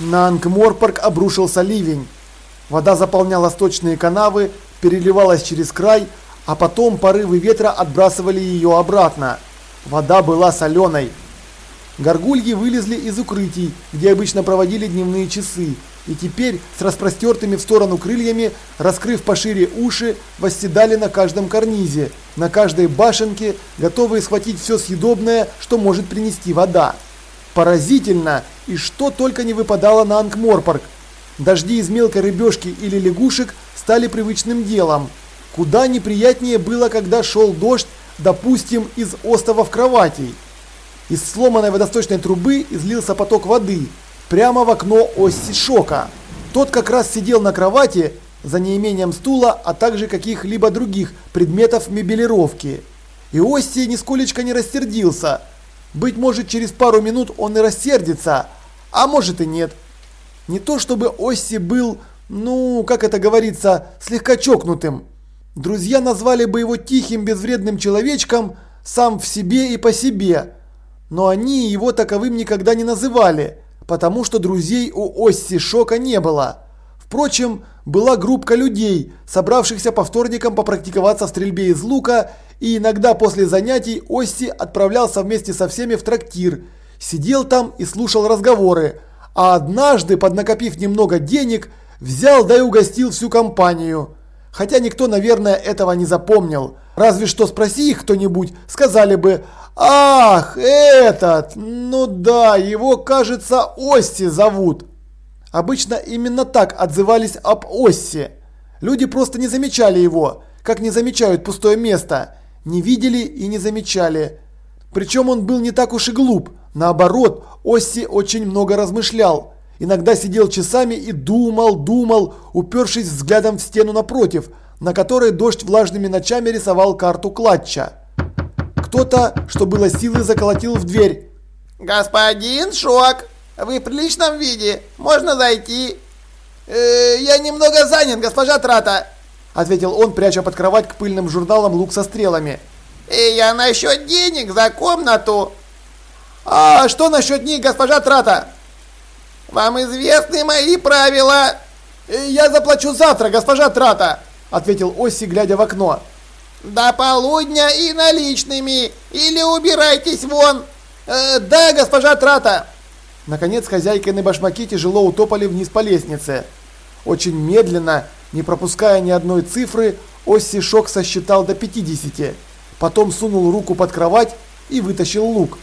На Ангморпорг обрушился ливень. Вода заполняла сточные канавы, переливалась через край, а потом порывы ветра отбрасывали ее обратно. Вода была соленой. Горгульи вылезли из укрытий, где обычно проводили дневные часы, и теперь с распростертыми в сторону крыльями, раскрыв пошире уши, восседали на каждом карнизе, на каждой башенке, готовые схватить все съедобное, что может принести вода. Поразительно, и что только не выпадало на Ангморпорг. Дожди из мелкой рыбешки или лягушек стали привычным делом. Куда неприятнее было, когда шел дождь, допустим, из остовов кроватей. Из сломанной водосточной трубы излился поток воды прямо в окно Осси Шока. Тот как раз сидел на кровати за неимением стула, а также каких-либо других предметов мебелировки. И Осси нисколечко не рассердился. Быть может, через пару минут он и рассердится, а может и нет. Не то чтобы Осси был, ну, как это говорится, слегка чокнутым. Друзья назвали бы его тихим безвредным человечком сам в себе и по себе – но они его таковым никогда не называли, потому что друзей у Осси Шока не было. Впрочем, была группка людей, собравшихся по вторникам попрактиковаться в стрельбе из лука, и иногда после занятий Осси отправлялся вместе со всеми в трактир, сидел там и слушал разговоры, а однажды, поднакопив немного денег, взял да и угостил всю компанию. Хотя никто, наверное, этого не запомнил. Разве что спроси их кто-нибудь, сказали бы «Ах, этот! Ну да, его, кажется, Осси зовут!» Обычно именно так отзывались об Осси. Люди просто не замечали его, как не замечают пустое место. Не видели и не замечали. Причем он был не так уж и глуп. Наоборот, Осси очень много размышлял. Иногда сидел часами и думал, думал, упершись взглядом в стену напротив, на которой дождь влажными ночами рисовал карту клатча. Кто-то, что было силы, заколотил в дверь. «Господин Шок, вы в приличном виде, можно зайти?» э, «Я немного занят, госпожа Трата», — ответил он, пряча под кровать к пыльным журналам лук со стрелами. «И я насчет денег за комнату». «А что насчет них, госпожа Трата?» «Вам известны мои правила». «Я заплачу завтра, госпожа Трата», — ответил Осси, глядя в окно. До полудня и наличными. Или убирайтесь вон. Э, да, госпожа Трата. Наконец хозяйкины башмаки тяжело утопали вниз по лестнице. Очень медленно, не пропуская ни одной цифры, Осси Шок сосчитал до 50. Потом сунул руку под кровать и вытащил лук.